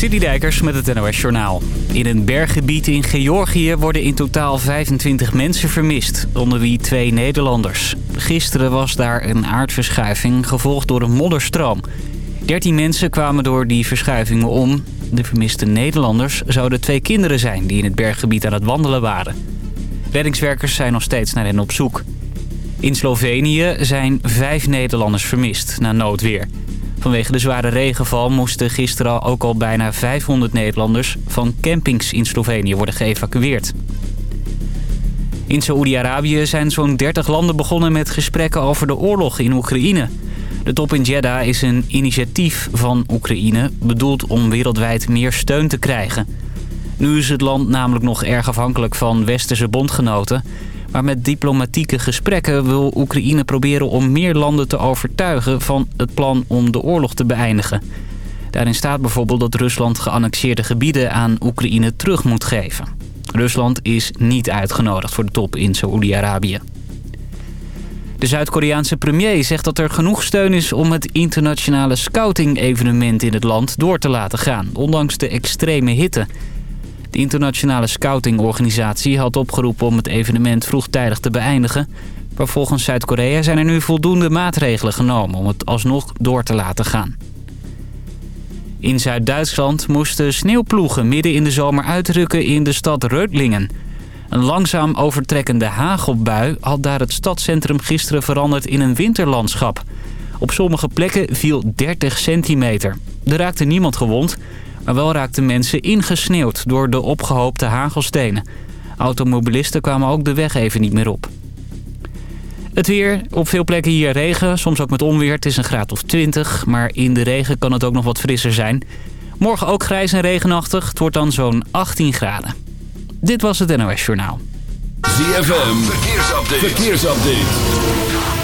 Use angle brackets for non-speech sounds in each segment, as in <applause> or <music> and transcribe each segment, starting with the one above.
Dijkers met het NOS Journaal. In een berggebied in Georgië worden in totaal 25 mensen vermist, onder wie twee Nederlanders. Gisteren was daar een aardverschuiving, gevolgd door een modderstroom. 13 mensen kwamen door die verschuivingen om. De vermiste Nederlanders zouden twee kinderen zijn die in het berggebied aan het wandelen waren. Reddingswerkers zijn nog steeds naar hen op zoek. In Slovenië zijn vijf Nederlanders vermist na noodweer. Vanwege de zware regenval moesten gisteren ook al bijna 500 Nederlanders van campings in Slovenië worden geëvacueerd. In Saoedi-Arabië zijn zo'n 30 landen begonnen met gesprekken over de oorlog in Oekraïne. De top in Jeddah is een initiatief van Oekraïne bedoeld om wereldwijd meer steun te krijgen. Nu is het land namelijk nog erg afhankelijk van westerse bondgenoten... Maar met diplomatieke gesprekken wil Oekraïne proberen om meer landen te overtuigen van het plan om de oorlog te beëindigen. Daarin staat bijvoorbeeld dat Rusland geannexeerde gebieden aan Oekraïne terug moet geven. Rusland is niet uitgenodigd voor de top in Saoedi-Arabië. De Zuid-Koreaanse premier zegt dat er genoeg steun is om het internationale scouting-evenement in het land door te laten gaan, ondanks de extreme hitte. De internationale scoutingorganisatie had opgeroepen om het evenement vroegtijdig te beëindigen. Maar volgens Zuid-Korea zijn er nu voldoende maatregelen genomen om het alsnog door te laten gaan. In Zuid-Duitsland moesten sneeuwploegen midden in de zomer uitrukken in de stad Reutlingen. Een langzaam overtrekkende hagelbui had daar het stadscentrum gisteren veranderd in een winterlandschap. Op sommige plekken viel 30 centimeter. Er raakte niemand gewond, maar wel raakten mensen ingesneeuwd door de opgehoopte hagelstenen. Automobilisten kwamen ook de weg even niet meer op. Het weer, op veel plekken hier regen, soms ook met onweer. Het is een graad of 20, maar in de regen kan het ook nog wat frisser zijn. Morgen ook grijs en regenachtig. Het wordt dan zo'n 18 graden. Dit was het NOS Journaal. ZFM, verkeersupdate. verkeersupdate.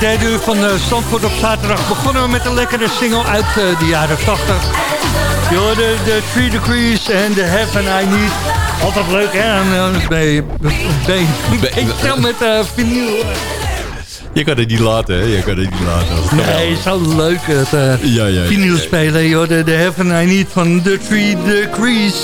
Het derde uur van uh, Zandvoort op zaterdag begonnen we met een lekkere single uit uh, de jaren 80. Je hoorde de 3 Degrees en The Heaven I Need. Altijd leuk, hè? Je, ben je, met uh, vinyl. Je kan het niet laten, hè? Je kan het niet laten. Nee, zo leuk het uh, ja, ja, vinyl spelen. Je hoorde de Heaven I Need van The Three Degrees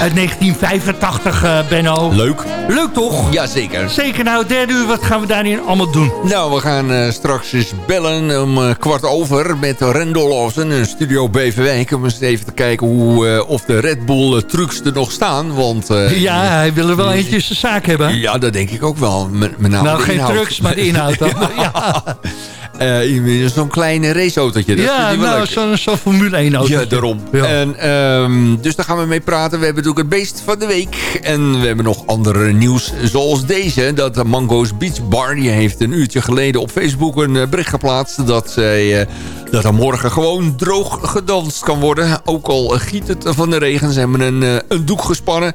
uit 1985, uh, Benno. Leuk. Leuk toch? Ja, zeker. Zeker. Nou, derde uur, wat gaan we daarin allemaal doen? Nou, we gaan uh, straks eens bellen om kwart over met Rendel Olsen, een studio Beverwijk. Om eens even te kijken hoe, of de Red Bull trucks er nog staan. Want, ja, hij wil er wel eentje zijn zaak hebben. Ja, dat denk ik ook wel. Met, met nou, geen trucks, maar de inhoud <laughs> dan. Ja. <laughs> Uh, Zo'n klein raceautootje. Dat ja, nou, zo'n zo Formule 1 auto. Ja, daarom. En, um, dus daar gaan we mee praten. We hebben natuurlijk het beest van de week. En we hebben nog andere nieuws zoals deze. Dat Mango's Beach Bar, die heeft een uurtje geleden op Facebook een eh, bericht geplaatst. Dat, zij, uh, dat er morgen gewoon droog gedanst kan worden. Ook al giet het van de regen. Ze hebben een, een doek gespannen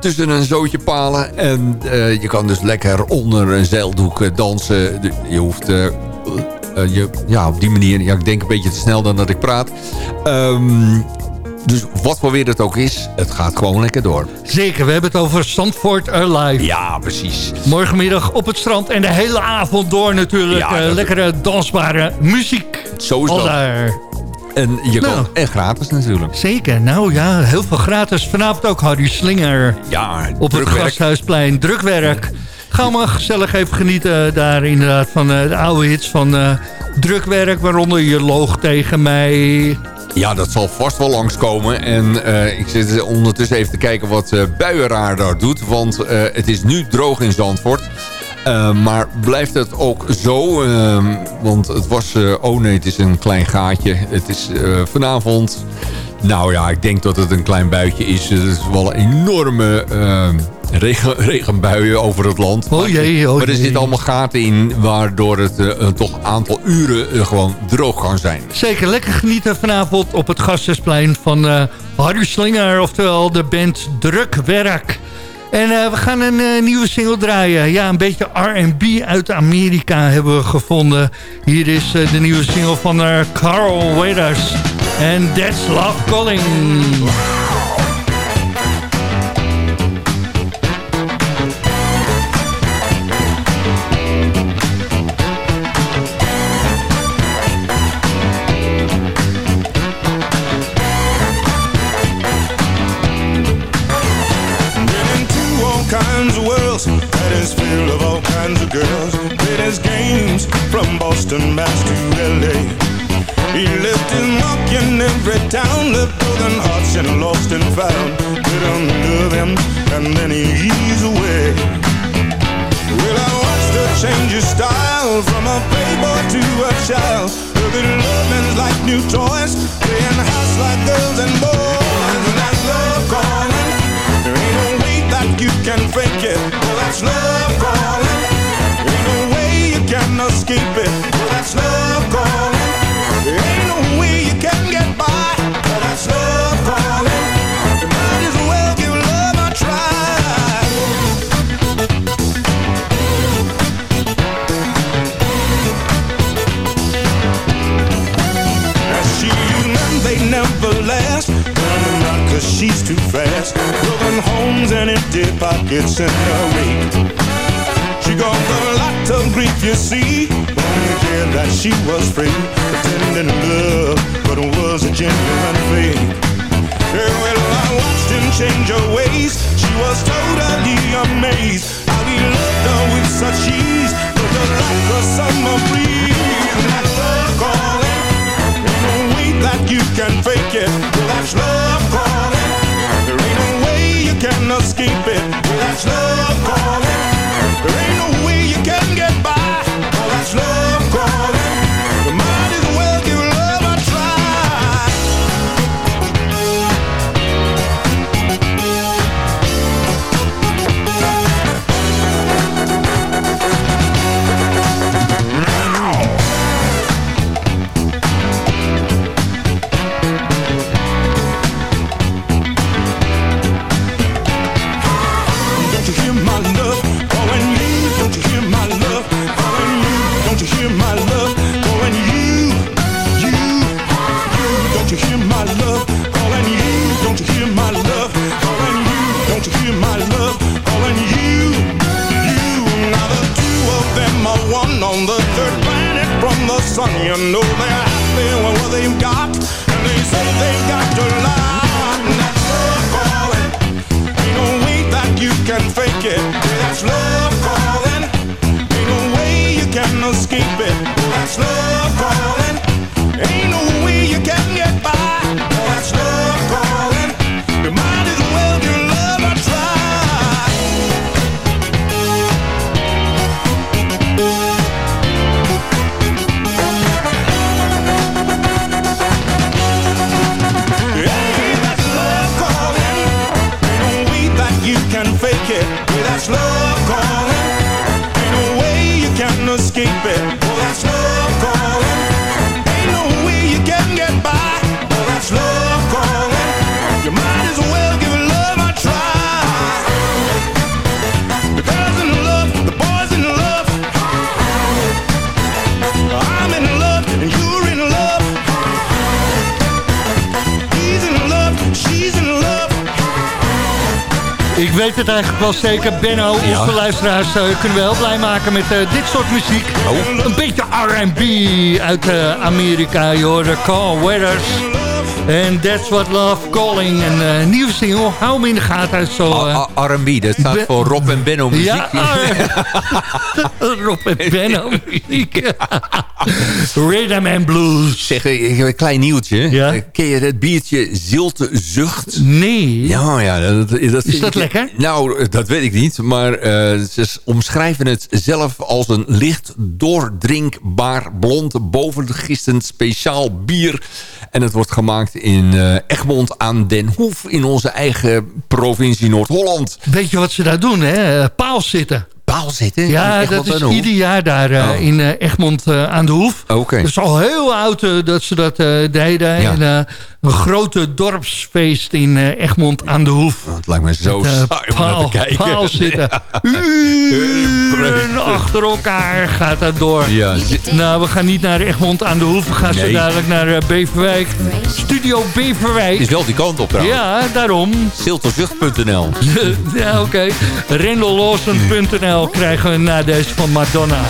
tussen een zootje palen. En je kan dus lekker onder een zeildoek dansen. Je hoeft uh, je, ja, op die manier, ja, ik denk een beetje te snel dan dat ik praat. Um, dus wat voor weer het ook is, het gaat gewoon lekker door. Zeker, we hebben het over Zandvoort Alive. Ja, precies. Morgenmiddag op het strand en de hele avond door natuurlijk. Ja, uh, lekkere dansbare muziek. Zo is dat. Daar. En, je nou, kan, en gratis natuurlijk. Zeker, nou ja, heel veel gratis. Vanavond ook Harry Slinger. Ja, Op het Gasthuisplein, drukwerk. Gaan we gezellig even genieten daar inderdaad van uh, de oude hits van uh, drukwerk. Waaronder je loog tegen mij. Ja, dat zal vast wel langskomen. En ik zit ondertussen even te kijken wat uh, daar doet. Want het is nu droog in Zandvoort. maar blijft het ook zo? Ehm, want het was... oh nee, het is een klein gaatje. Het is vanavond... Nou ja, ik denk dat het een klein buitje is. Het is wel een enorme ehm, regen, regenbuien over het land. Oh jee, oh maar er zitten allemaal gaten in... waardoor het uh, toch een aantal uren uh, gewoon droog kan zijn. Zeker, lekker genieten vanavond op het Gasthuisplein van uh, Harry Slinger... oftewel de band Drukwerk. En we gaan een nieuwe single draaien. Ja, een beetje R&B uit Amerika hebben we gevonden. Hier is de nieuwe single van Carl Weathers. En That's Love Calling. And lost and found. Didn't love him, and then he's away. Well, I watched her change his style from a playboy to a child. Look at loving's like new toys, pockets in her wake. She got a lot of grief, you see. Only cared that she was free, pretending to love, but it was a genuine fake. Yeah, well, I watched him change her ways. She was totally amazed how he loved her with such ease, but just like a summer breeze. That's love calling. Ain't no way that you can fake it. escaping weet het eigenlijk wel zeker. Benno, onze luisteraars eh, kunnen we heel blij maken met eh, dit soort muziek. Een beetje R&B uit eh, Amerika. Je hoorde Carl Weathers. En That's What Love Calling. Een eh, nieuwe single. Hou hem in de gaten uit zo. eh, A- A- R&B, dat staat voor Rob en Benno muziek. ja, <laughs> Rob en Benno <laughs> muziek. <laughs> Rhythm and Blues. Zeg, ik heb een klein nieuwtje. Ja? Eh, Ken je het biertje Zilte Zucht? Nee. Ja, ja. Dat, dat Is dat lekker? Nou, eh, dat weet ik niet. Maar eh, ze omschrijven het zelf als een licht doordrinkbaar blond bovengistend speciaal bier. En het wordt gemaakt in eh, Egmond aan Den Hoef in onze eigen provincie Noord-Holland. Weet je wat ze daar doen, hè? Eh, Paal zitten. Paal zitten? Ja, dat is ieder jaar daar eh, Oh. in eh, Egmond eh, aan de Hoef. Oké. Het is al heel oud dat ze dat deden. Ja. En, een grote dorpsfeest in Egmond aan de Hoef. Oh, Het lijkt me zo Eh, saai om naar paal, te kijken. paal <laughs> zitten. Uren achter elkaar gaat dat door. Ja, Nou, we gaan niet naar Egmond aan de Hoef. We gaan zo Nee. dadelijk naar Beverwijk. Studio Beverwijk. is wel die kant op trouwens. Ja, daarom. Zilterzucht.nl <laughs> ja, oké. Krijgen we na deze van Madonna.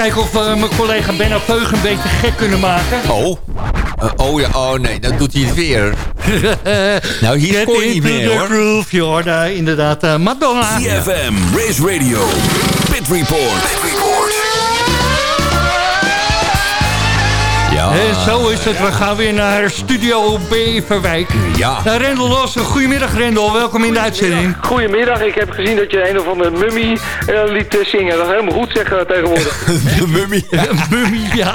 Kijken of we mijn collega Benno Peug een beetje gek kunnen maken. Oh. Eh, oh ja, oh nee, dat doet hij het weer. <laughs> nou, hier Get kon je niet meer the hoor. groove, je hoorde inderdaad eh, Madonna. CFM, Race Radio, Pit Report. Ja. En zo is het, we gaan weer naar Studio Beverwijk. Ja. Nou, Rendel Lossen, goedemiddag Rendel, welkom in de uitzending. Goedemiddag, ik heb gezien dat je een of andere mummy eh, liet eh, zingen. Dat is helemaal goed zeggen tegenwoordig. <laughs> De mummie. Mummy, ja,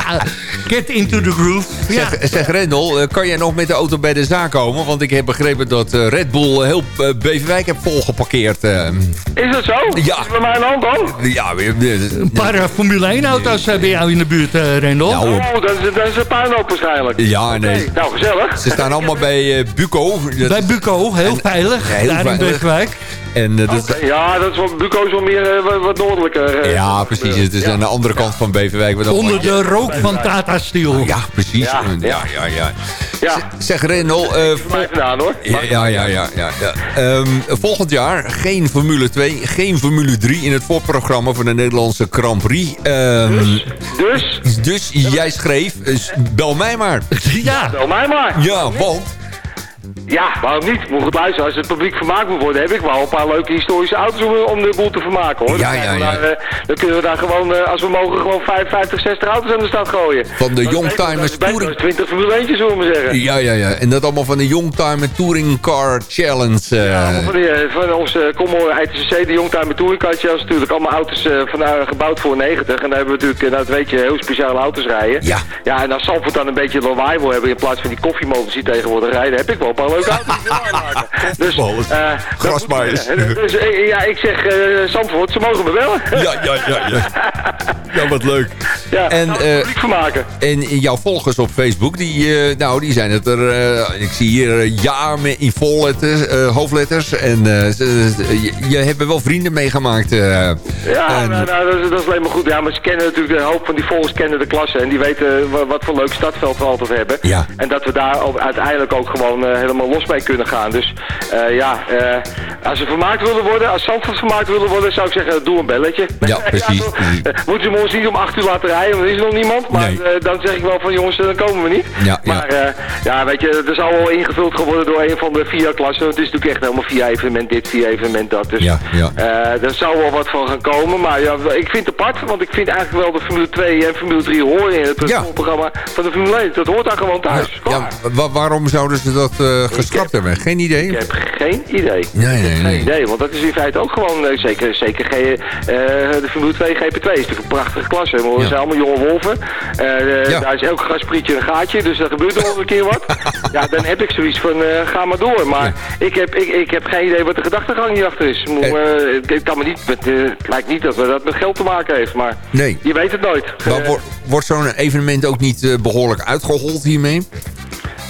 get into the groove. Ja, Zeg, zeg Rendel, eh, kan jij nog met de auto bij de zaak komen? Want ik heb begrepen dat eh, Red Bull heel eh, Beverwijk heeft volgeparkeerd. eh. Is dat zo? Ja. Is bij mij de hand dan? ja, een paar eh, Formule 1 auto's eh, bij jou in de buurt, eh, Rendel. Nou, Oh, dat is, dat is een puinhoop waarschijnlijk. Ja, nee. Nou, gezellig. Ze staan allemaal bij eh, Buco. Dat- Bij Buco, heel veilig, heel daar in veilig. Beverwijk. En, eh, dat- Oké, Ja, dat is wel, Buco is wel meer eh, wat, noordelijker. ja, precies. Het is aan de andere kant van Beverwijk. Onder gewoon- de rook van Tata Steel. Ja, precies. Ja, Ja, ja. ja, ja. Ja, Zeg eh, mij vandaan hoor. Ja, ja, ja, ja. ja, ja. Ehm, volgend jaar geen Formule 2, geen Formule 3 in het voorprogramma van de Nederlandse Grand Prix. Ehm, Dus, dus jij schreef, bel mij maar. Ja, bel mij maar. Ja, want... Ja, waarom niet? Moet goed luisteren. Als het publiek vermaakt moet worden, heb ik wel een paar leuke historische auto's om, om de boel te vermaken hoor. Ja, Dan ja, kunnen we ja. daar, eh, dan kunnen we daar gewoon, eh, als we mogen, gewoon 5, 50, 60 auto's aan de stad gooien. Van de Youngtimers is Touring- 20 Formule 1'tjes, zullen we maar zeggen. Ja, ja, ja. En dat allemaal van de Youngtimer Touring Car Challenge. eh. Ja, van, die, eh, van onze Commodore ITCC, de Youngtimer Touring Car Challenge, natuurlijk allemaal auto's eh, van, eh, gebouwd voor 90. En daar hebben we natuurlijk, eh, nou, dat weet je, heel speciale auto's rijden. Ja. Ja, en als Zandvoort dan een beetje lawaai wil hebben in plaats van die koffiemolens die tegenwoordig rijden, heb ik wel een paar leuke auto's maken. Dus, eh, dat Grasmaaiers. kunnen. Dus eh, ja, ik zeg, eh Zandvoort, ze mogen me bellen. Ja, ja, ja, ja. <laughs> Ja, wat leuk. ja, En, eh, publiek vermaken. En jouw volgers op Facebook, die, eh, nou, die zijn het er... eh, ik zie hier ja in volletters, hoofdletters. En je, je hebt wel vrienden meegemaakt. Ja, en- nou, nou, dat, is, dat is alleen maar goed. Ja, maar ze kennen natuurlijk, de hoop van die volgers kennen de klasse. En die weten wa- wat voor leuk stadveld we altijd hebben. Ja. En dat we daar ook uiteindelijk ook gewoon helemaal los mee kunnen gaan. Dus ja, als ze vermaakt willen worden, als Zandvoort vermaakt willen worden, zou ik zeggen, doe een belletje. Ja, precies. <laughs> <laughs> moeten ze ons niet om 8 uur laten rijden, want er is nog niemand. Maar Nee. eh, dan zeg ik wel van jongens, eh, dan komen we niet. Ja, ja. maar eh, ja, weet je, er zal wel ingevuld gaan worden door een van de vier klassen. Het is natuurlijk echt helemaal via evenement dit, via evenement dat. Dus Ja, ja. eh, er zou wel wat van gaan komen, maar ja, ik vind het apart, want ik vind eigenlijk wel de Formule 2 en Formule 3 horen in het Ja. programma van de Formule 1. Dat hoort daar gewoon thuis. ja, wa- waarom zouden ze dat eh, geschrapt hebben? Geen idee? Ik heb geen idee. Nee, nee, Geen nee. idee, want dat is in feite ook gewoon, eh, zeker, zeker eh, de Formule 2 GP2 is een prachtige klasse. Maar we Ja. zijn allemaal jonge wolven. Eh, eh, Ja. Daar is elk gasprietje een gaatje, dus er gebeurt nog wel een keer wat. <laughs> ja, dan heb ik zoiets van, eh, ga maar door. Maar ik, heb, ik, ik heb geen idee wat de gedachtegang hierachter is. Mo- eh, het, kan me niet, met, het lijkt niet dat we dat met geld te maken heeft, maar Nee. je weet het nooit. Wordt zo'n evenement ook niet eh, behoorlijk uitgehold hiermee?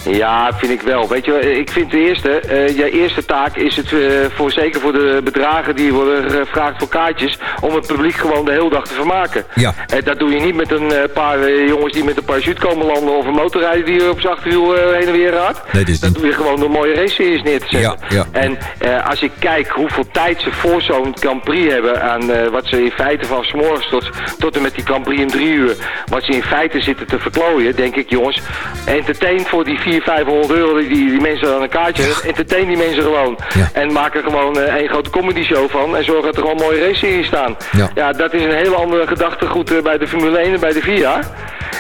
Ja, vind ik wel. Weet je, ik vind de eerste, eh je eerste taak is het eh, voor zeker voor de bedragen die worden gevraagd voor kaartjes, om het publiek gewoon de hele dag te vermaken. Ja. Eh, dat doe je niet met een paar jongens die met een parachute komen landen of een motorrijder die op zijn achterwiel heen en weer gaat. Nee, dat doe je gewoon door mooie race-series neer te zetten. Ja, ja. En als ik kijk hoeveel tijd ze voor zo'n Grand Prix hebben aan wat ze in feite van 's morgens tot, tot en met die Grand Prix in drie uur, wat ze in feite zitten te verklooien, denk ik jongens, entertain voor die 400, 500 euro die, die mensen aan een kaartje hebben, entertain die mensen gewoon. Ja. En maak er gewoon eh, één grote comedy show van en zorg dat er gewoon mooie race-series staan. Ja. dat is een hele andere gedachtegoed eh, bij de Formule 1 en bij de VIA.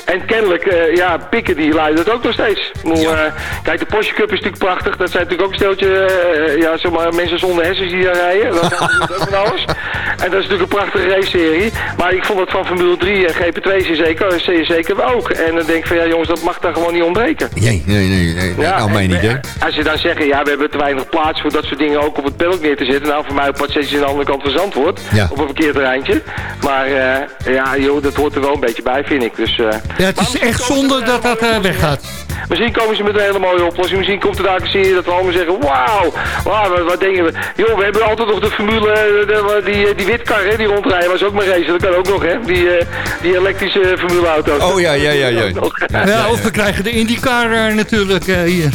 En kennelijk, eh, ja, pikken die leiden dat ook nog steeds. Ja. eh, kijk, de Porsche Cup is natuurlijk prachtig. Dat zijn natuurlijk ook een steltje, eh, ja, zeg maar, mensen zonder hersens die daar rijden. Dat gaan ze ook van alles. En dat is natuurlijk een prachtige race-serie. Maar ik vond het van Formule 3 en GP2 zeker, zeker ook. En dan denk ik van, ja jongens, dat mag daar gewoon niet ontbreken. Nee, nee, nee. nee. nou, mijn en, idee. eh, Als je dan zegt, ja, we hebben te weinig plaats voor dat soort dingen ook op het paddock neer te zetten. Nou, voor mij op pad aan de andere kant van Zandvoort. Ja. Op een verkeerterreintje. Maar eh, ja, joh, dat hoort er wel een beetje bij, vind ik. Dus, Ja, het is echt zonde dat dat eh, weggaat. Misschien komen ze met een hele mooie oplossing. Misschien komt er daar een serie dat we allemaal zeggen... Wauw, wauw wat, wat denken we? Joh, we hebben altijd nog de formule... eh, de- die, eh, die witkar, hè, die rondrijden. Was ook maar racen. Dat kan ook nog, hè? Die, eh, die elektrische formuleauto's. Oh, ja, ja, ja, ja. <laughs> Ja, of we krijgen de IndyCar natuurlijk eh, hier.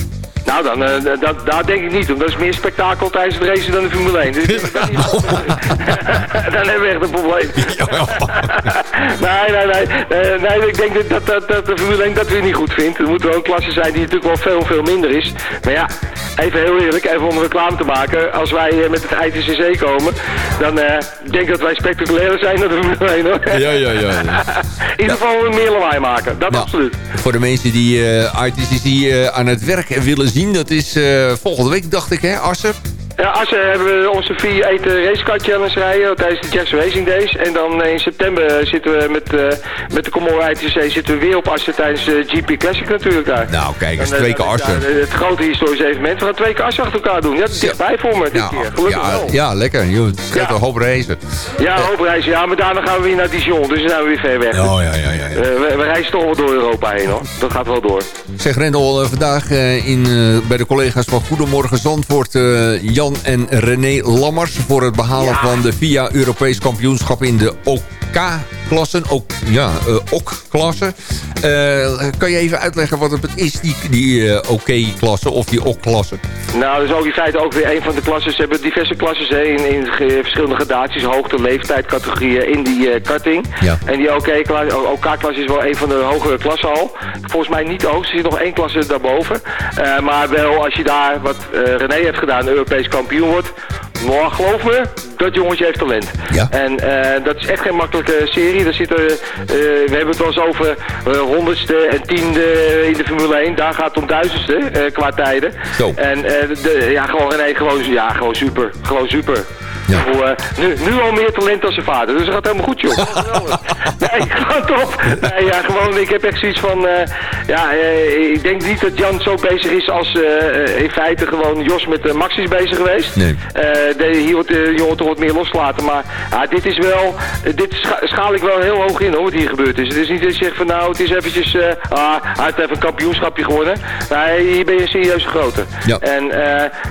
Nou, dan, eh, dat, daar denk ik niet. Want dat is meer spektakel tijdens de race dan de Formule 1. Dus dat niet- <laughs> dan hebben we echt een probleem. <laughs> nee, nee, nee, Eh, nee. Ik denk dat, dat, dat, de Formule 1 dat weer niet goed vindt. Er moet wel een klasse zijn die natuurlijk wel veel, veel minder is. Maar ja, even heel eerlijk, even om reclame te maken. Als wij eh, met het ITCC komen, dan denk ik dat wij spectaculairer zijn dan de Formule 1 hoor. Ja, ja, ja. ja. <laughs> In ieder geval meer lawaai maken. Dat Nou, absoluut. Voor de mensen die ITCC aan het werk willen zien, dat is eh, volgende week, dacht ik, hè, Assen? Ja, Assen hebben we onze vier eten racecar challenge rijden tijdens de Jackson Racing Days. En dan eh, in september zitten we met, eh, met de Commodore ITC zitten we weer op Assen tijdens de GP Classic natuurlijk daar. Nou, kijk En, eh, twee keer dat Assen. ja, het grote historische evenement. We gaan twee keer Assen achter elkaar doen. Ja, dat is dichtbij voor me dit Ja, keer. Gelukkig ja, wel. ja, lekker. Het gaat Ja. een hoop reizen. Ja, hoop reizen. Ja, maar daarna gaan we weer naar Dijon. Dus dan zijn we weer ver weg. Oh, ja, ja, ja. ja. Eh, we, we reizen toch wel door Europa heen hoor. Dat gaat wel door. Zeg Rendel, eh, vandaag eh, in, eh, bij de collega's van Goedemorgen Zandvoort... eh, Jan en René Lammers voor het behalen Ja. van de VIA Europees kampioenschap in de OK-klassen. ook, ja, eh, OK-klassen. Eh, kan je even uitleggen wat het is, die, die eh, OK-klasse of die OK-klasse? Nou, dat is ook in feite ook weer een van de klassen. Ze hebben diverse klassen in, in verschillende gradaties, hoogte, leeftijd, categorieën in die karting. Ja. En die OK-klasse is wel een van de hogere klassen al. Volgens mij niet de hoogste, er zit nog één klasse daarboven. Maar wel als je daar, wat René heeft gedaan, Europees kampioen wordt. Nou, geloof me, dat jongetje heeft talent. Ja. En eh, dat is echt geen makkelijke serie. Daar zitten, eh, we hebben het wel eens over eh, honderdste en tiende in de Formule 1. Daar gaat het om duizendste qua tijden. Zo. En de, ja, gewoon, nee, gewoon, ja, gewoon super. Gewoon super. Ja. Eh, nu, nu al meer talent dan zijn vader. Dus dat gaat helemaal goed, joh. <laughs> <laughs> Nee, gewoon top. Nee, ja, gewoon, ik heb echt zoiets van... eh, ja, eh, ik denk niet dat Jan zo bezig is als in feite gewoon Jos met Max is bezig geweest. Nee. De, hier wordt de jongen toch wat meer loslaten. Maar dit is wel... dit scha- schaal ik wel heel hoog in, hoor, wat hier gebeurd is. Het is niet dat je zegt van nou, het is eventjes... ah, hij heeft even een kampioenschapje gewonnen. Nee, hier ben je een serieuze grote. Ja. En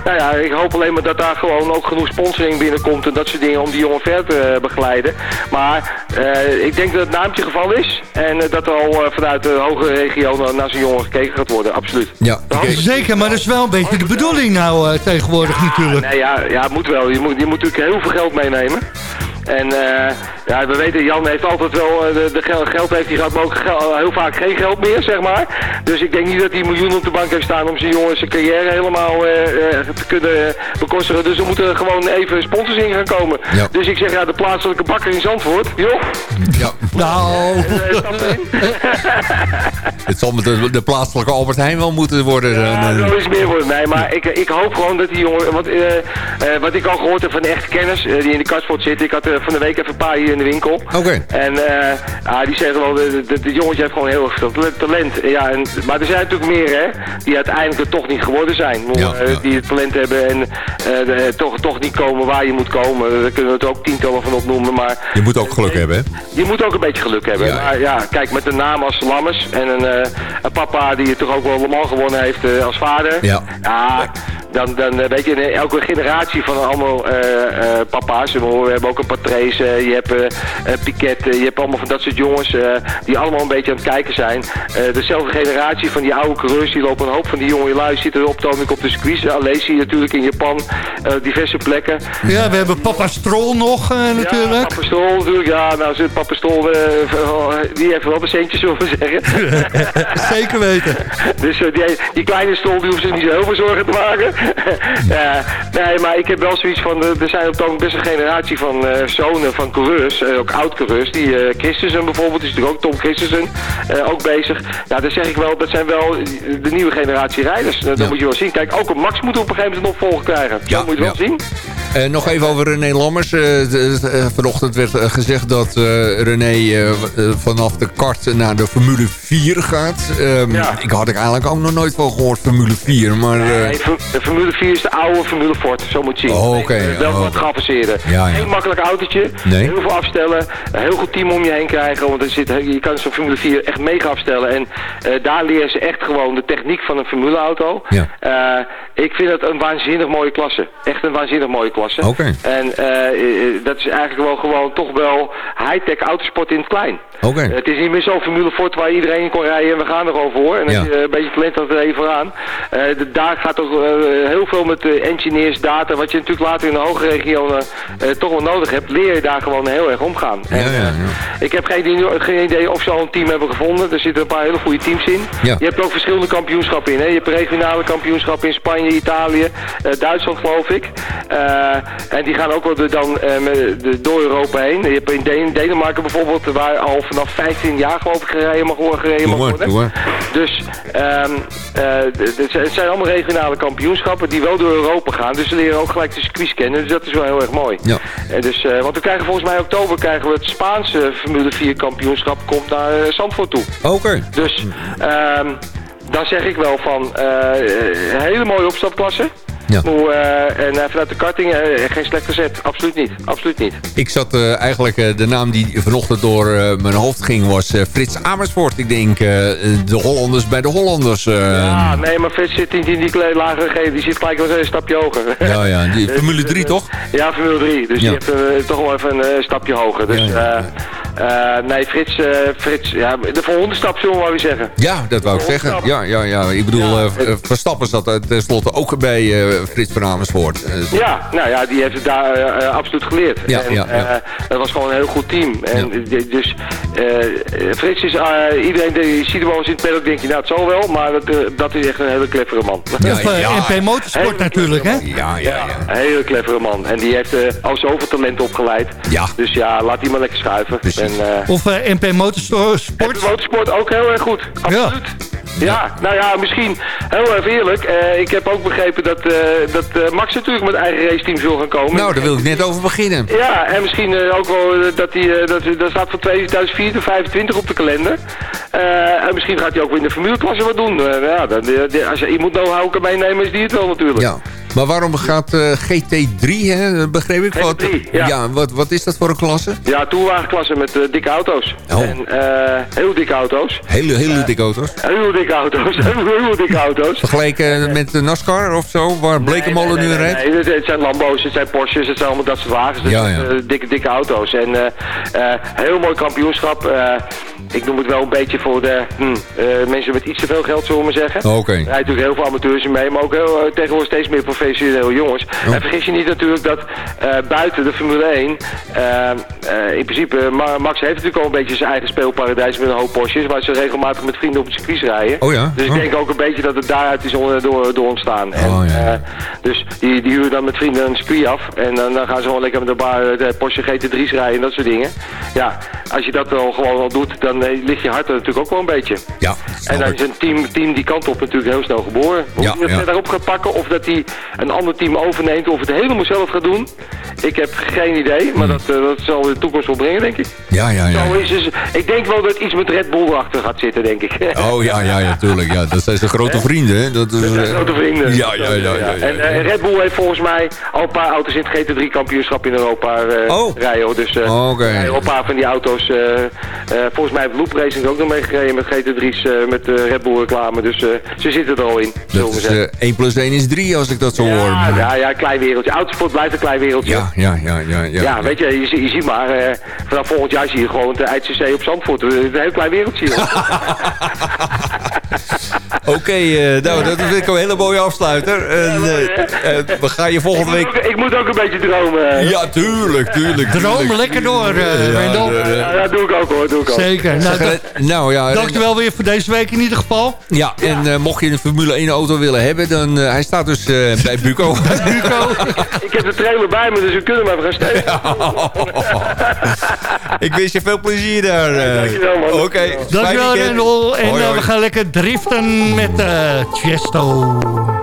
nou ja, ik hoop alleen maar dat daar gewoon ook genoeg sponsoring binnenkomt en dat soort dingen om die jongen verder te eh, begeleiden. Maar eh, ik denk dat het naamtje gevallen is en eh, dat er al eh, vanuit de hogere regio naar, naar zo'n jongen gekeken gaat worden, absoluut. Ja, Zeker, maar dat is wel een beetje de bedoeling nou eh, tegenwoordig natuurlijk. Nee, ja, ja, het moet wel. Je moet, je moet natuurlijk heel veel geld meenemen. En eh, ja, we weten, Jan heeft altijd wel, eh, de, de gel- geld heeft hij gehad, maar ook gel- heel vaak geen geld meer, zeg maar. Dus ik denk niet dat hij miljoenen op de bank heeft staan om zijn jongen zijn carrière helemaal eh, eh, te kunnen bekostigen. Dus er moeten gewoon even sponsors in gaan komen. Ja. Dus ik zeg, ja, de plaatselijke bakker in Zandvoort, joh, Ja. Nou, eh. <laughs> Het zal met de, de plaatselijke Albert Heijn wel moeten worden. Ja, eh, is meer worden. Nee, maar ik, ik hoop gewoon dat die jongen... Want eh, eh, wat ik al gehoord heb van de echte kenners eh, die in de kastspot zitten... Ik had eh, van de week even een paar hier in de winkel. Oké. En eh, ah, die zeggen wel, de jongetje heeft gewoon heel erg veel tale- talent. Ja, en, maar er zijn natuurlijk meer, hè, die uiteindelijk er toch niet geworden zijn. Ja, eh, ja. Die het talent hebben en eh, de- toch, toch niet komen waar je moet komen. Daar kunnen we het ook tientallen van opnoemen, maar... Je moet ook geluk hebben, hè? Je moet ook een beetje geluk hebben. Ja. Maar ja, kijk, met een naam als Lammers en een, een papa die toch ook wel Le Mans gewonnen heeft als vader. Ja. Ja, dan, dan weet je, in elke generatie van allemaal papa's. We hebben ook een Patrese, je hebt Piquet, eh, je hebt allemaal van dat soort jongens eh, die allemaal een beetje aan het kijken zijn. Eh, dezelfde generatie van die oude coureurs, die lopen een hoop van die jonge lui zitten ogenblik op de zie je natuurlijk in Japan, eh, diverse plekken. ja, we hebben papa Strol nog eh, Ja, natuurlijk. Papa Stol natuurlijk. Ja, nou, zit Papa Stol, eh, die heeft wel een centje, zullen we zeggen. <laughs> Zeker weten. dus eh, die, die kleine Stol, die hoeft zich niet zo heel veel zorgen te maken. <laughs> Nee, maar ik heb wel zoiets van, eh, er zijn op best een generatie van eh, zonen van coureurs, eh, ook oud-coureurs. Die eh Christensen bijvoorbeeld, is natuurlijk ook Tom Christensen, eh, ook bezig. Ja, dan zeg ik wel, dat zijn wel de nieuwe generatie rijders. Dat Ja. moet je wel zien. Kijk, ook een Max moet op een gegeven moment een opvolger krijgen. Ja, dat moet je wel zien. Nog even over René Lammers. De- eh, vanochtend werd gezegd dat René vanaf de kart naar de Formule 4 gaat. Ehm, Ja. Ik had ik eigenlijk ook nog nooit van gehoord, Formule 4. Maar Nee, de Formule 4 is de oude Formule Ford, zo moet je zien. Oh, oké. Wel Oh. wat geavanceerder. Ja, ja. Geen makkelijk autootje, Nee. heel veel afstellen, een heel goed team om je heen krijgen, want er zit, je kan zo'n Formule 4 echt mega afstellen. En eh, daar leren ze echt gewoon de techniek van een formuleauto. Ja. Ik vind het een waanzinnig mooie klasse. Echt een waanzinnig mooie klasse. Oké. En eh, eh, dat is eigenlijk wel gewoon toch wel high-tech autosport in het klein. Oké. Het is niet meer zo'n Formule Ford waar iedereen kon rijden en we gaan er gewoon voor. En als je een beetje talent had, er even vooraan. Eh, de- daar gaat toch heel veel met engineers, data, wat je natuurlijk later in de hoge regio eh, toch wel nodig hebt, leer je daar gewoon heel erg omgaan. En, Ja, ja, ik heb geen, idee- geen idee of ze al een team hebben gevonden. Er zitten een paar hele goede teams in. Ja. Je hebt ook verschillende kampioenschappen in. Hè? Je hebt regionale kampioenschappen in Spanje, Italië, eh, Duitsland geloof ik. Eh, en die gaan ook wel de- dan eh, door Europa heen. Je hebt in Den- Denemarken bijvoorbeeld, waar al vanaf 15 jaar geloof ik gereden mag, worden- gereden mag worden. doe maar. Dus ehm, eh, het zijn allemaal regionale kampioenschappen die wel door Europa gaan. Dus ze leren ook gelijk de circuits kennen. Dus dat is wel heel erg mooi. Ja. En dus, want we krijgen volgens mij in oktober krijgen we het Spaanse Formule 4 kampioenschap komt naar Zandvoort toe. Oké. Dus ehm, dan zeg ik wel van eh, hele mooie opstapklasse. Ja. Eh, en eh, vanuit de karting geen slechte zet. Absoluut niet. Absoluut niet. Ik zat eigenlijk, de naam die vanochtend door mijn hoofd ging was Frits Amersfoort. Ik denk, de Hollanders bij de Hollanders. Ah, nee, maar Frits zit niet in die lagere G. Die zit gelijk wel een stapje hoger. ja, ja, die <laughs> Formule 3 toch? Ja, Formule 3. Dus Ja. die heeft toch wel even een stapje hoger. Dus Ja, ja, eh, nee, Frits, eh, Frits, ja, de volgende stap zullen we weer zeggen. Ja, dat wou ik zeggen. Ja, ja, ja. Ik bedoel, Ja. eh, eh, Verstappen zat er tenslotte ook bij eh, Frits van Amersfoort. Eh, Ja, nou ja, die heeft het daar absoluut geleerd. Ja, en, ja, ja. eh, dat was gewoon een heel goed team. En Ja. dus eh, Frits is, eh, iedereen die ziet hem wel eens in het paddock, denk je, nou het zal wel, maar dat, dat is echt een hele clevere man. Ja. MP Motorsport Hele natuurlijk, hè? Ja, ja, ja. Een hele clevere man. En die heeft eh, al zoveel talent opgeleid. Ja. Dus ja, laat die maar lekker schuiven. Precies. En, eh, Of eh, MP Motorsport. De motorsport ook heel erg goed. Absoluut. Ja. nou ja, misschien heel erg eerlijk. eh, ik heb ook begrepen dat, eh, dat eh, Max natuurlijk met eigen raceteams wil gaan komen. Nou, daar wil ik net over beginnen. Ja, en misschien eh, ook wel eh, dat hij, eh, dat, dat staat voor 2024 op de kalender. Eh, en misschien gaat hij ook weer in de formuleklasse wat doen. Eh, ja, dan, eh, de- als je iemand know-how kan meenemen, is die het wel natuurlijk. Ja. Maar waarom gaat eh, GT3, hè, begreep ik? Wat, GT3, ja. wat, wat is dat voor een klasse? Ja, toerwagenklasse met eh, dikke auto's. Oh. En eh, heel dikke auto's. Hele, hele dikke auto's. Heel dikke auto's. <laughs> heel, heel dikke auto's. Vergeleken met de NASCAR of zo, waar Blekemolen nee, nu nee, in nee, rijdt? nee, het, zijn Lambo's, het zijn Porsches, het zijn allemaal dat soort wagens. Het Ja, zijn, ja. dikke, dikke auto's. En heel mooi kampioenschap. Ik noem het wel een beetje voor de hm, eh, mensen met iets te veel geld, zullen we maar zeggen. Oké. Er rijden natuurlijk heel veel amateurs in mee, maar ook heel, eh, tegenwoordig steeds meer professionele jongens. Oh. En vergis je niet natuurlijk dat eh, buiten de Formule 1, eh, eh, in principe, Ma- Max heeft natuurlijk al een beetje zijn eigen speelparadijs met een hoop Porsches, waar ze regelmatig met vrienden op het circuit rijden. Oh ja? Dus ik Oh. denk ook een beetje dat het daaruit is door, door ontstaan. En, Oh, ja, dus die, die huren dan met vrienden een circuit af. En dan, dan gaan ze gewoon lekker met een paar eh, de Porsche GT3's rijden en dat soort dingen. Ja, als je dat dan gewoon al doet, dan eh, ligt je hart er natuurlijk ook wel een beetje. Ja, En dan is een team, team die kant op natuurlijk heel snel geboren. Hoe Ja, hij het ja. verder op gaat pakken, of dat hij een ander team overneemt, of het helemaal zelf gaat doen. Ik heb geen idee, maar dat, eh, dat zal de toekomst wel brengen, denk ik. Ja, ja, ja. Zo is dus, ik denk wel dat iets met Red Bull erachter gaat zitten, denk ik. Oh ja, ja, ja, <laughs> tuurlijk. Ja, dat zijn zijn grote vrienden, hè? Dat, is, Dat zijn eh, grote vrienden. Ja, ja, ja. En Red Bull heeft volgens mij al een paar auto's in het GT3 kampioenschap in Europa eh, Oh. rijden. Dus al een paar van die auto's. volgens mij heeft Loop Racing ook nog meegereden met GT3's eh, met eh, Red Bull reclame. Dus eh, ze zitten er al in, Dat is zeggen. eh, 1 plus 1 is 3 als ik dat zo hoor. ja, ja, ja, klein wereldje. Autosport blijft een klein wereldje. Ja, ja, ja, ja. ja. Ja, weet je, je, zie- je ziet maar, vanaf volgend jaar zie je gewoon de ICC op Zandvoort. Het is Een heel klein wereldje. <laughs> Oké, eh, nou, dat vind ik een hele mooie afsluiter. En, eh, eh, we gaan je ik, volgende moet week... ook, ik moet ook een beetje dromen. Ja, tuurlijk, tuurlijk. Droom lekker door, eh Ja, ja, ja. Ja, dat doe ik ook hoor, doe ik ook. Zeker. Nou, Zeg, nou ja, dankjewel weer voor deze week in ieder geval. Ja, en eh, mocht je een Formule 1 auto willen hebben, dan uh, hij staat dus uh, <laughs> bij Buco. Hugo. <laughs> Ik heb de trailer bij me, dus we kunnen hem even gaan steken. Ik wens je veel plezier daar. Uh. Dankjewel, man. Oké, okay, Dankjewel Rendel. En hoi, uh, hoi. we gaan lekker driften met uh, Chesto.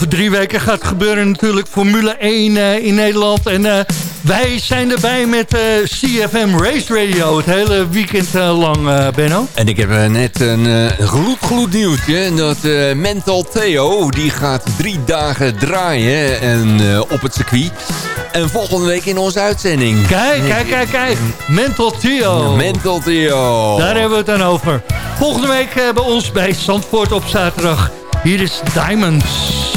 over drie weken gaat gebeuren natuurlijk Formule 1 eh, in Nederland. En eh, wij zijn erbij met eh, uh, CFM Race Radio het hele weekend lang, Benno. En ik heb net een gloed, gloed nieuwtje. Dat Mental Theo, die gaat drie dagen draaien en, op het circuit. En volgende week in onze uitzending. Kijk, kijk, kijk, kijk. Mental Theo. Mental Theo. Daar hebben we het dan over. Volgende week bij ons bij Zandvoort op zaterdag. Hier is Diamonds.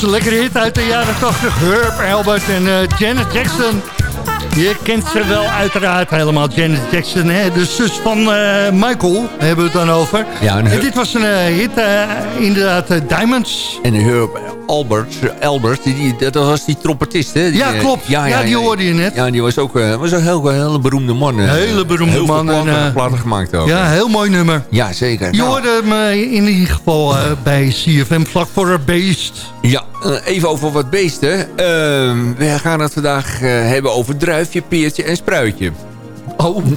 was een lekkere hit uit de jaren 80. Herb Albert en eh, Janet Jackson. Je kent ze wel uiteraard helemaal, Janet Jackson. Hè? De zus van eh, Michael hebben we het dan over. Ja, en, dit was een eh, hit, inderdaad, Diamonds. En Herb Albert, Albert die, dat was die trompetist, hè? Die, Ja, eh, klopt. Ja, die hoorde je net. Ja, die was ook, eh, was een heel, heel beroemde man. eh. Hele beroemde heel man Veel en, platen, platen gemaakt ook. Ja, heel mooi nummer. Ja, zeker. Je Nou, hoorde hem eh, in ieder geval bij CFM vlak voor het beest. Ja, even over wat beesten. Ehm, we gaan het vandaag hebben over druifje, peertje en spruitje. Oh. <laughs>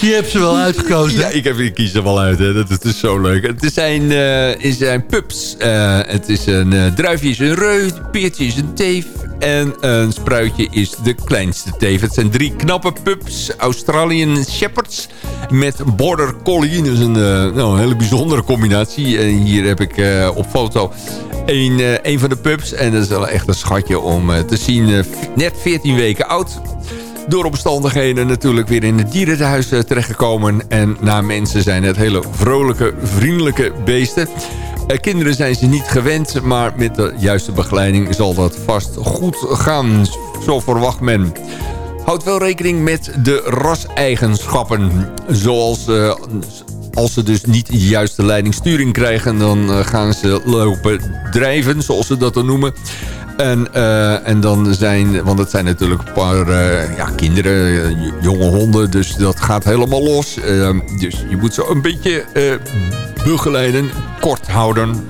Je hebt ze wel uitgekozen. Ja, ik, heb, kies er wel uit. Hè. Dat, is dus zo leuk. Het zijn, eh, zijn pups. Eh, het is een eh, druifje is een reu, peertje is een teef... en een spruitje is de kleinste teef. Het zijn drie knappe pups, Australian Shepherds... met Border Collie. Is een, nou, een hele bijzondere combinatie. En hier heb ik op foto een, van de pups. En dat is wel echt een schatje om te zien. Net 14 weken oud door omstandigheden natuurlijk weer in het dierenhuis eh, terechtgekomen. En na mensen zijn het hele vrolijke, vriendelijke beesten. Eh, kinderen zijn ze niet gewend, maar met de juiste begeleiding zal dat vast goed gaan. Zo verwacht men. Houd wel rekening met de raseigenschappen. Zoals eh, als ze dus niet de juiste leidingsturing krijgen... dan gaan ze lopen drijven, zoals ze dat dan noemen. En, eh, en dan zijn, want het zijn natuurlijk een paar eh, ja, kinderen, eh, jonge honden, dus dat gaat helemaal los. Eh, dus je moet ze een beetje begeleiden, kort houden,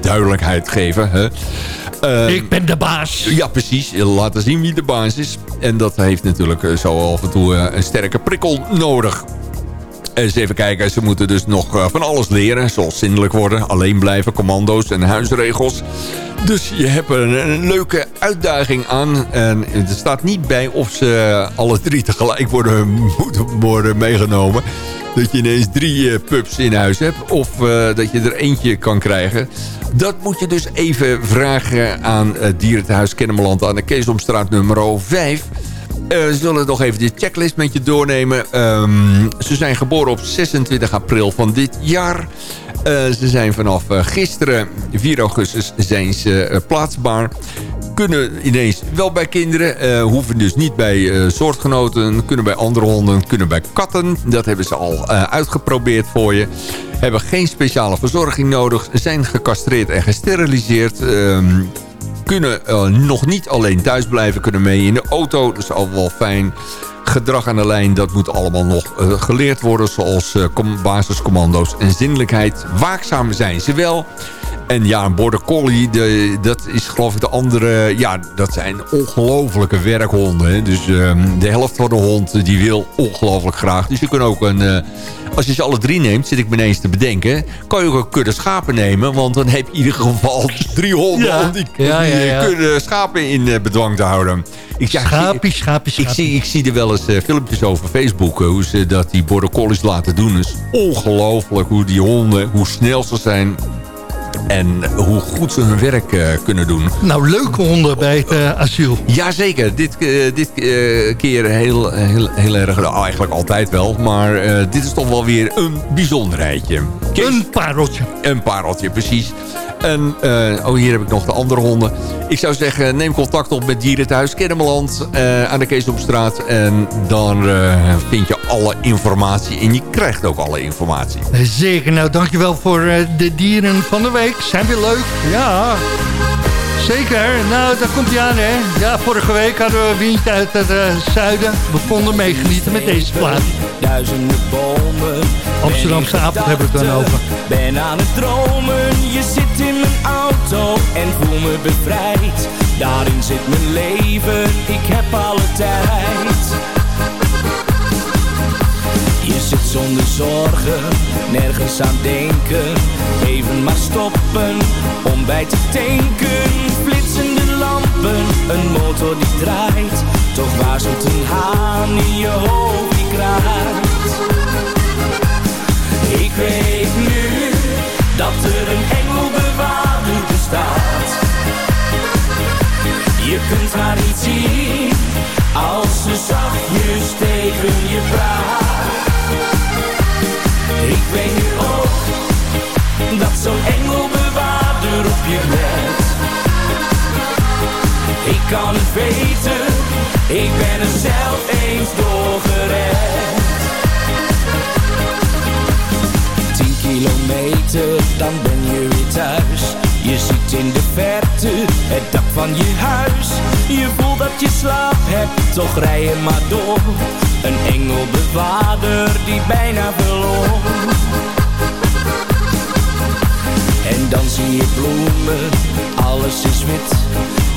duidelijkheid geven. Hè. Eh, Ik ben de baas. ja, precies. Laten zien wie de baas is. En dat heeft natuurlijk zo af en toe een sterke prikkel nodig. Eens even kijken, ze moeten dus nog eh, van alles leren. Zoals zindelijk worden, alleen blijven, commando's en huisregels. Dus je hebt een, een leuke uitdaging aan. En er staat niet bij of ze alle drie tegelijk worden, <laughs> moeten worden meegenomen. Dat je ineens drie eh, pups in huis hebt. Of eh, dat je er eentje kan krijgen. Dat moet je dus even vragen aan het Dierentehuis Kennemerland... aan de Keesomstraat nummer 5... Eh, ze zullen nog even de checklist met je doornemen. Ehm, ze zijn geboren op 26 april van dit jaar. Eh, ze zijn vanaf eh, gisteren, 4 augustus, zijn ze plaatsbaar. Kunnen ineens wel bij kinderen. hoeven dus niet bij soortgenoten. Kunnen bij andere honden. Kunnen bij katten. Dat hebben ze al uitgeprobeerd voor je. Hebben geen speciale verzorging nodig. Zijn gecastreerd en gesteriliseerd. Ehm, kunnen eh, nog niet alleen thuis blijven, kunnen mee in de auto. Dat is al wel fijn. Gedrag aan de lijn, dat moet allemaal nog eh, geleerd worden. Zoals eh, com- basiscommando's en zinnelijkheid. Waakzaam zijn ze wel. En ja, een border collie, de, dat is geloof ik de andere... Ja, dat zijn ongelofelijke werkhonden. Hè. Dus ehm, de helft van de hond, eh, die wil ongelooflijk graag. Dus je kunt ook een... eh, als je ze alle drie neemt, zit ik me ineens te bedenken... kan je ook een kudde schapen nemen. Want dan heb je in ieder geval <laughs> drie honden... Ja. om die, Ja, kudde schapen in eh, bedwang te houden. Ik, ja, ik zie- ik zie, ik zie er wel eens eh, filmpjes over Facebook... eh, hoe ze dat die border collies laten doen. Het is ongelooflijk hoe die honden, hoe snel ze zijn... en hoe goed ze hun werk eh, kunnen doen. Nou, leuke honden bij het eh, asiel. Jazeker, dit, eh, dit eh, keer heel, heel, heel erg, nou, eigenlijk altijd wel. Maar dit is toch wel weer een bijzonderheidje. Kees, Een pareltje. een pareltje, precies. En, eh, oh, hier heb ik nog de andere honden. Ik zou zeggen, neem contact op met Dierenthuis Kennemerland eh, aan de Keesomstraat. En dan eh, vind je alle informatie. En je krijgt ook alle informatie. Zeker, nou dankjewel voor de dieren van de week. Zijn weer leuk. Ja, zeker. Nou, daar komt hij aan, hè. Ja, vorige week hadden we wind uit het eh, zuiden. We konden meegenieten met deze plaat. Duizenden bomen. Amsterdamse avond hebben we het dan over. Ben aan het dromen, je zit in mijn auto en voel me bevrijd. Daarin zit mijn leven, ik heb alle tijd. Je zit zonder zorgen, nergens aan denken. Even maar stoppen, om bij te tanken. Een motor die draait. Toch waarschuwt een haan in je hoofd die kraait. Ik weet nu dat er een engelbewaarder bestaat. Je kunt haar niet zien als ze zachtjes tegen je praat. Ik weet nu ook dat zo'n engelbewaarder op je let. Ik kan het weten, Ik ben er zelf eens doorgered. 10 kilometer, dan ben je weer thuis. Je ziet in de verte het dak van je huis. Je voelt dat je slaap hebt, toch rij je maar door. Een engelbewaarder die bijna verloor. En dan zie je bloemen, alles is wit.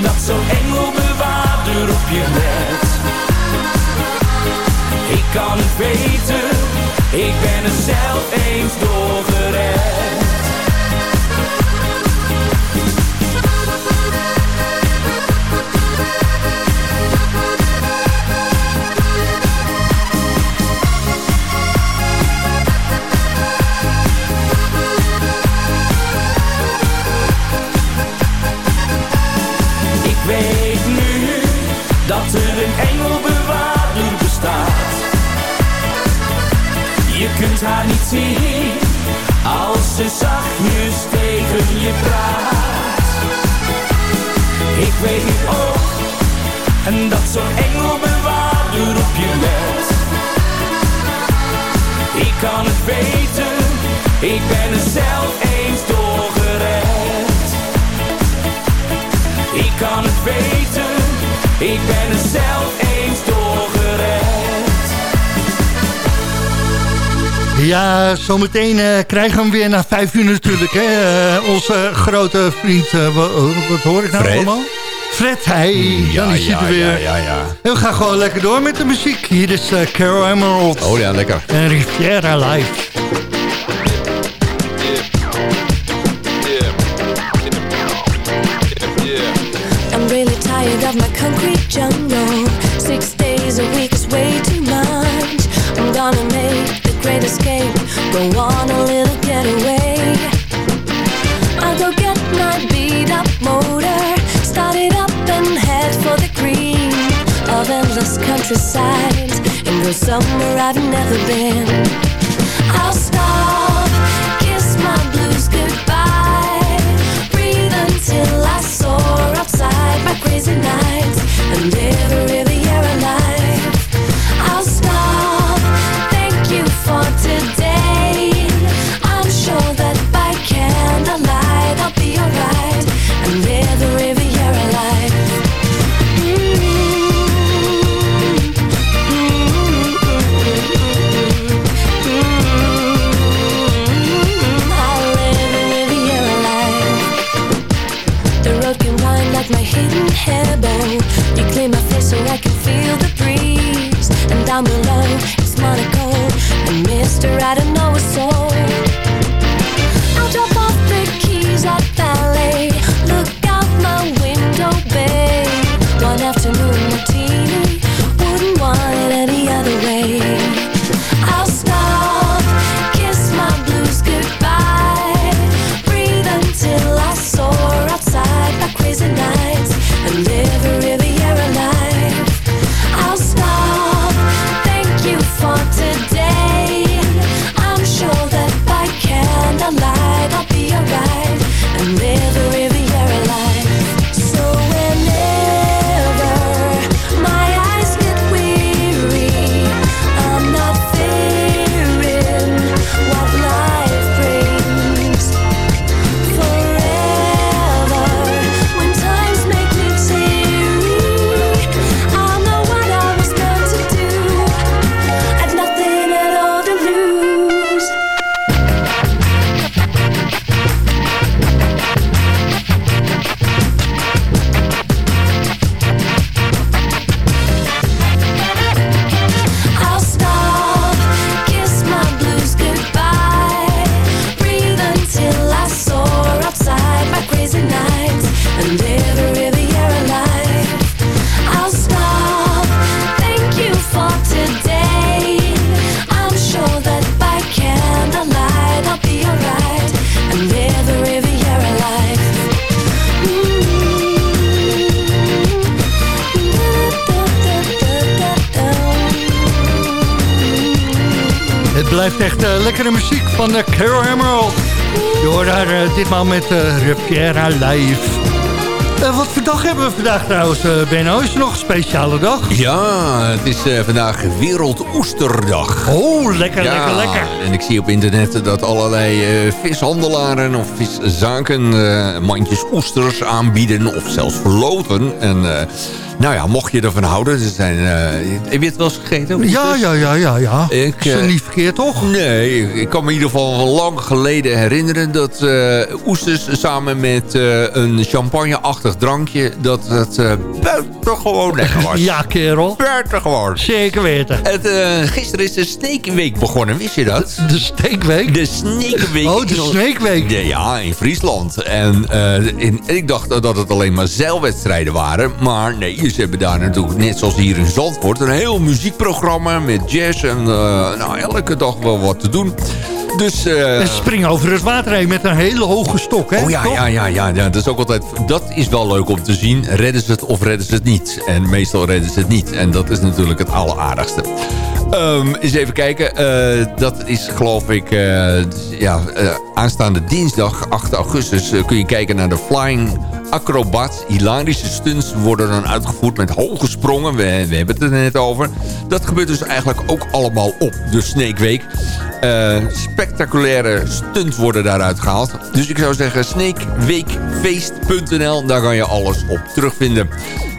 dat zo'n engelbewaarder op je let. Ik kan het weten, ik ben er zelf eens doorgered. Kunt haar niet zien als ze zachtjes tegen je praat. Ik weet nu ook en dat zo'n engelbewaarder op je let. Ik kan het weten, ik ben er zelf eens doorgered. Ik kan het weten, ik ben er zelf eens Ja, zometeen eh, krijgen we hem weer na vijf uur natuurlijk. Hè? Eh, onze grote vriend, eh, wa- wat hoor ik nou Fred? allemaal? Fred, hey, Ja, dan is hij ja, er weer. ja, ja, ja. En we gaan gewoon lekker door met de muziek. Hier is eh, Carol Emerald Oh ja, lekker. en Riviera Live. I'm really tired of my concrete jungle. Go on a little getaway. I'll go get my beat up motor. Start it up and head for the green of endless countryside. And go somewhere I've never been. I'll stop, kiss my blues goodbye. Breathe until I soar outside my crazy nights and down below it's Monaco and Mr. I Live. Eh, wat voor dag hebben we vandaag trouwens, eh, Benno? Is er nog speciale dag? Ja, het is eh, vandaag Wereldoesterdag. Oh, lekker, Ja, lekker, lekker. En ik zie op internet dat allerlei eh, vishandelaren of viszaken eh, mandjes oesters aanbieden of zelfs verloten. En nou ja, mocht je ervan houden, er zijn, heb je het wel eens gegeten? Ja, ja, ja, ja, ja. Ik, Is dat niet verkeerd, toch? Nee, ik- kan me in ieder geval van lang geleden herinneren... dat oesters samen met een champagneachtig drankje... dat het buitengewoon lekker was. <laughs> Ja, kerel. Buitengewoon. Zeker weten. Het, eh, gisteren is de Snake Week begonnen, wist je dat? De Steekweek? De Snake Week. Oh, de Snake Week. Ja, in Friesland. En, eh, in, ik dacht dat het alleen maar zeilwedstrijden waren. Maar nee, ze hebben daar natuurlijk, net zoals hier in Zandvoort... een heel muziekprogramma met jazz en eh, nou, elke dag wel wat te doen. Dus... eh, En ze springen over het water heen met een hele hoge stok, hè? Oh ja, ja, ja, ja, ja. Dat is ook altijd. Dat is wel leuk om te zien. Redden ze het of redden ze het niet? En meestal redden ze het niet. En dat is natuurlijk het alleraardigste. Ehm eens even kijken. Eh, dat is geloof ik eh, ja, eh, aanstaande dinsdag 8 augustus eh, kun je kijken naar de Flying Acrobat. Hilarische stunts worden dan uitgevoerd met hoge sprongen. We, we hebben het er net over. Dat gebeurt dus eigenlijk ook allemaal op de Snake Week. Eh, spectaculaire stunts worden daaruit gehaald. Dus ik zou zeggen snakeweekfeest.nl. Daar kan je alles op terugvinden.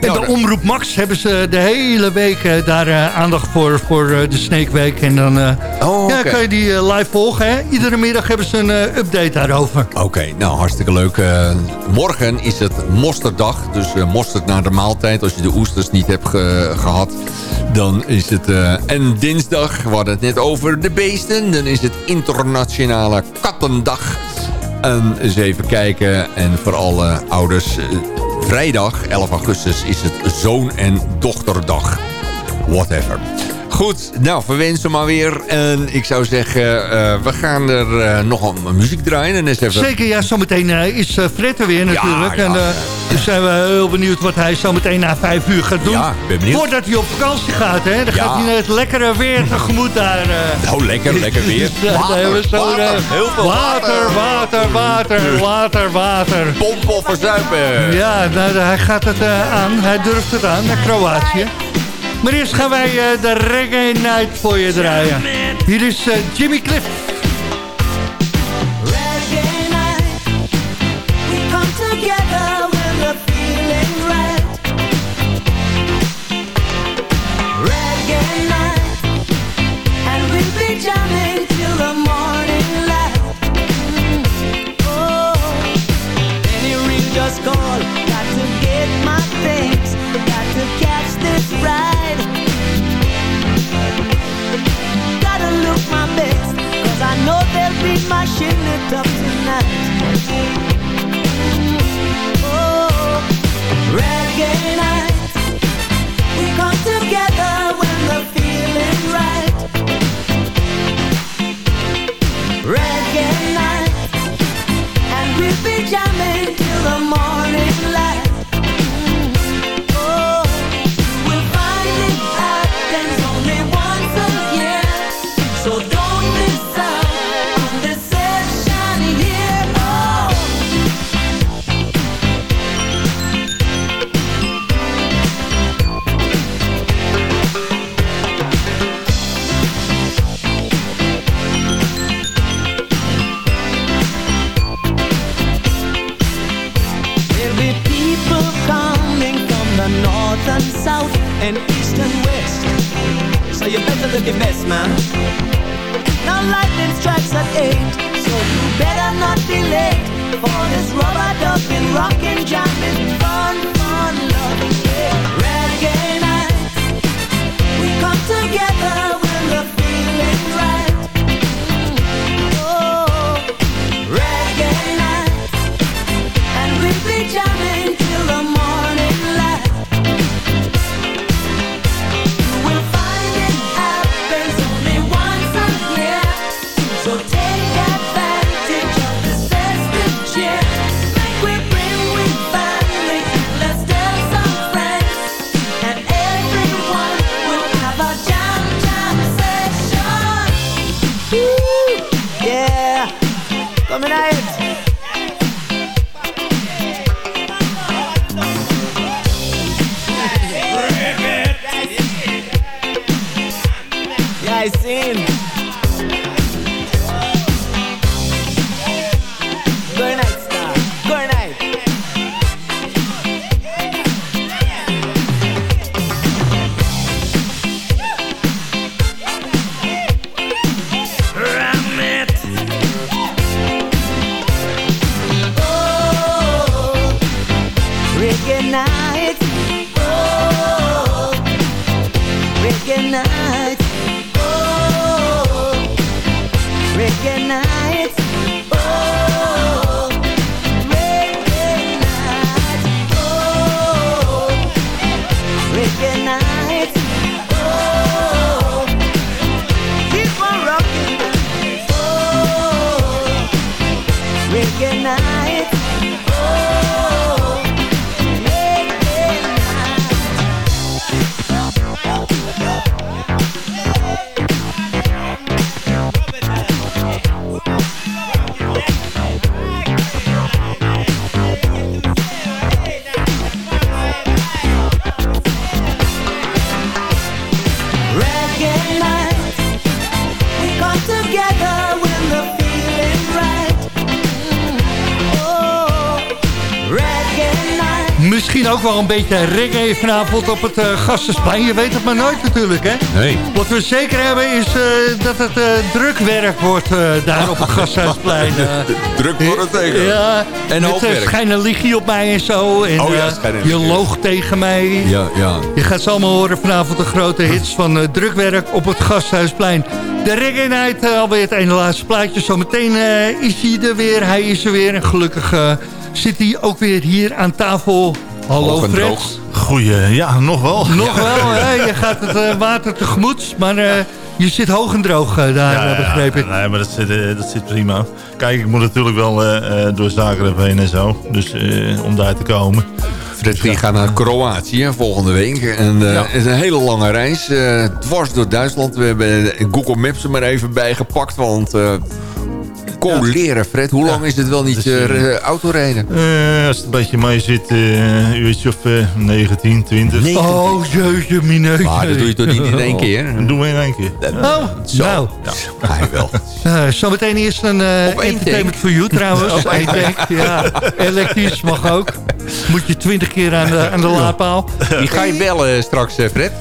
En Nou, de Omroep Max hebben ze de hele week eh, daar eh, aandacht voor, voor de Snake Week. En dan Oh, ja, oké. kan je die eh, live volgen. Hè? Iedere middag hebben ze een eh, update daarover. Oké, nou hartstikke leuk. Eh, morgen is het mosterddag. Dus mosterd na de maaltijd. Als je de oesters niet hebt ge- gehad. Dan is het... en dinsdag, we hadden het net over de beesten. Dan is het internationale kattendag. En eens even kijken. En voor alle ouders... vrijdag, 11 augustus, is het zoon- en dochterdag. Whatever. Goed, nou, verwensen maar weer. En ik zou zeggen, eh, we gaan er eh, nog een muziek draaien. En eens even... Zeker, ja, zometeen eh, is uh, Fred er weer natuurlijk. ja. En, dus zijn we heel benieuwd wat hij zometeen na vijf uur gaat doen. Ja, ben benieuwd. Voordat hij op vakantie gaat, hè. Dan gaat hij het lekkere weer tegemoet daar. Nou, lekker, lekker weer. <laughs> We zo, water, heel veel water, water, water, water, water. Pompen of verzuipen. Ja, nou, hij gaat het aan. Hij durft het aan, naar Kroatië. Maar eerst gaan wij eh, de Reggae Night voor je draaien. Hier is eh, Jimmy Cliff. North and south and east and west. So you better look your best, man. Now lightning strikes at eight, so you better not be late for this rubber ducking, rocking, jamming, fun, fun, loving, yeah. Reggae night, we come together reggae night. Oh, wel een beetje reggae vanavond op het uh, Gastensplein. Je weet het maar nooit natuurlijk, hè? Nee. Wat we zeker hebben is eh, dat het eh, drukwerk wordt eh, daar op het <laughs> Gasthuisplein. eh. Druk worden tegen. Ja, En met uh, op mij en zo. En, Oh ja, eh, je loog tegen mij. Ja, ja. Je gaat ze allemaal horen vanavond de grote hits van eh, drukwerk op het Gasthuisplein. De Reggae Night, eh, alweer het ene laatste plaatje. Zometeen eh, is hij er weer, hij is er weer. En gelukkig eh, zit hij ook weer hier aan tafel. Hallo Hoog en Fred. droog. Goeie, ja, nog wel. Nog wel, hè? je gaat het eh, water tegemoet. Maar eh, je zit hoog en droog eh, daar, eh, begreep ik. Nee, maar dat zit, eh, dat zit prima. Kijk, ik moet natuurlijk wel eh, eh, door Zagreb heen en zo. Dus eh, om daar te komen. Fred die gaat naar Kroatië volgende week. En eh, het is een hele lange reis. eh, dwars door Duitsland. We hebben Google Maps er maar even bijgepakt. Want eh leren, Fred. Hoe lang is het wel niet Dus, eh, eh, autorijden? Eh, als het een beetje mee zit, eh, een uurtje of eh 19, 20. Oh, jeuje, mineutje. Maar dat doe je toch niet in één keer? Dat doen we in één keer. Oh, nou. Hij wel. Uh, zometeen eerst een eh, entertainment for you trouwens. Op één Eén tank, ja. Elektrisch mag ook. Moet je twintig keer aan de, aan de laadpaal. Die ga je bellen straks, eh, Fred?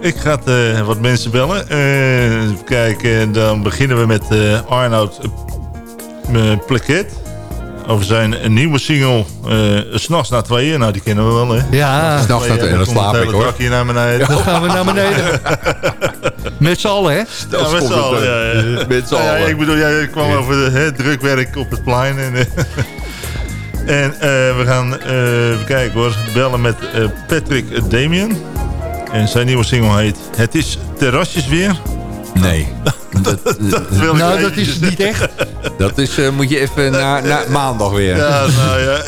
Ik ga eh, wat mensen bellen. Eh, even kijken, dan beginnen we met eh Arnoud uh, Plaket. Over zijn nieuwe single, eh S'nachts na tweeën. Nou, die kennen we wel, hè? Ja. S'nachts na tweeën, dan slaap ik, hoor. hier naar beneden. Dan gaan we naar beneden. <laughs> Met z'n allen, hè? Ja, met z'n allen. Ja, ja. Met z'n ja, allen. ik bedoel, jij kwam over de, hè, drukwerk op het plein. En, eh, <laughs> en eh, we gaan eh, even kijken hoor. Bellen met eh, Patrick Damien. En zijn nieuwe single heet Het is terrasjes weer. Nee. <laughs> Dat, wil ik Nou, dat eventjes is <laughs> niet echt. dat is, eh, moet je even naar na maandag weer. Ja, nou ja.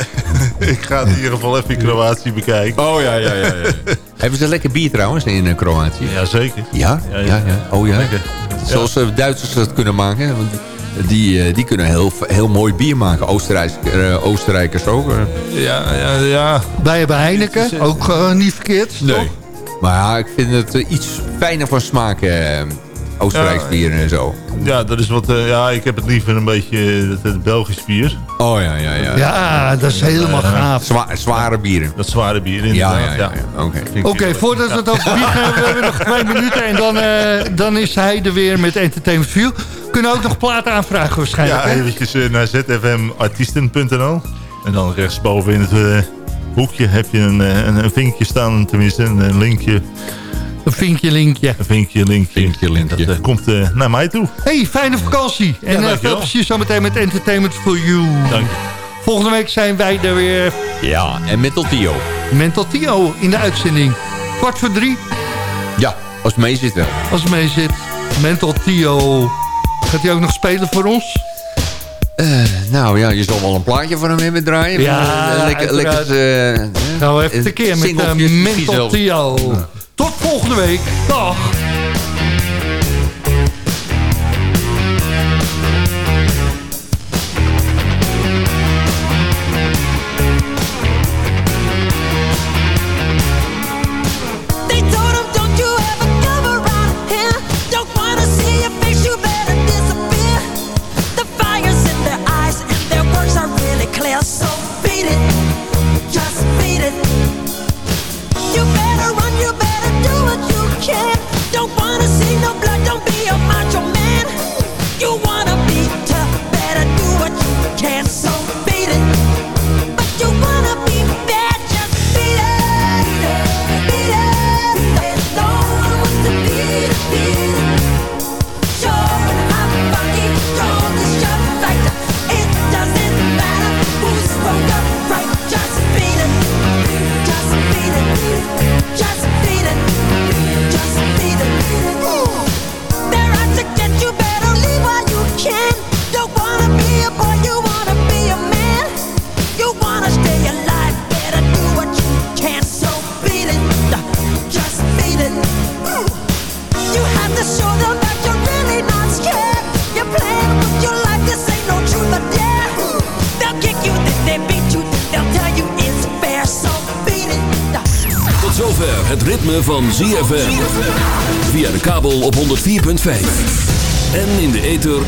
<laughs> ik ga het in ieder geval even in Kroatië bekijken. Oh ja, ja, ja. ja. Hebben ze lekker bier trouwens in eh, Kroatië? Jazeker. Ja? Ja, Ja, ja. ja. Oh ja. Lekker. Zoals eh, Duitsers dat kunnen maken. Want die, die kunnen heel, heel mooi bier maken. Oostenrijkers, eh, Oostenrijkers ook. Ja, ja, ja. Wij hebben Heineken, ook niet verkeerd. toch? Maar ja, ik vind het iets fijner van smaak. Eh Oostenrijks Ja. bier en zo. Ja, dat is wat. eh, ja, ik heb het liever een beetje eh, het, het Belgisch bier. Oh ja, ja, ja. Ja, dat is helemaal gaaf. Zwa- zware bieren. Dat zware bier Ja, inderdaad. ja, ja. ja. Oké. Voordat we het over bier gaan, we hebben nog twee minuten. En dan, eh, dan is hij er weer met Entertainment View. Kunnen ook nog platen aanvragen waarschijnlijk. Ja, hè? eventjes eh, naar zfmartiesten.nl. En dan rechtsboven in het eh, hoekje heb je een, eh, een, een vinkje staan, tenminste een, een linkje. Een vinkje, linkje. Een vinkje, linkje. Vinkje, linkje. Dat eh, komt eh, naar mij toe. Hey, fijne vakantie. En eh, veel plezier zometeen met Entertainment for You. Dank je. Volgende week zijn wij er weer. Ja, en Mental Tio. Mental Tio in de uitzending. Kwart voor drie, Ja, als het mee zit wel. als het mee zit. Mental Tio. Gaat hij ook nog spelen voor ons? Eh, nou ja, je zal wel een plaatje van hem hebben draaien. Ja, lekker, lekker, eh, Nou, even tekeer met uh, Mental. Tio. Volgende week. Dag.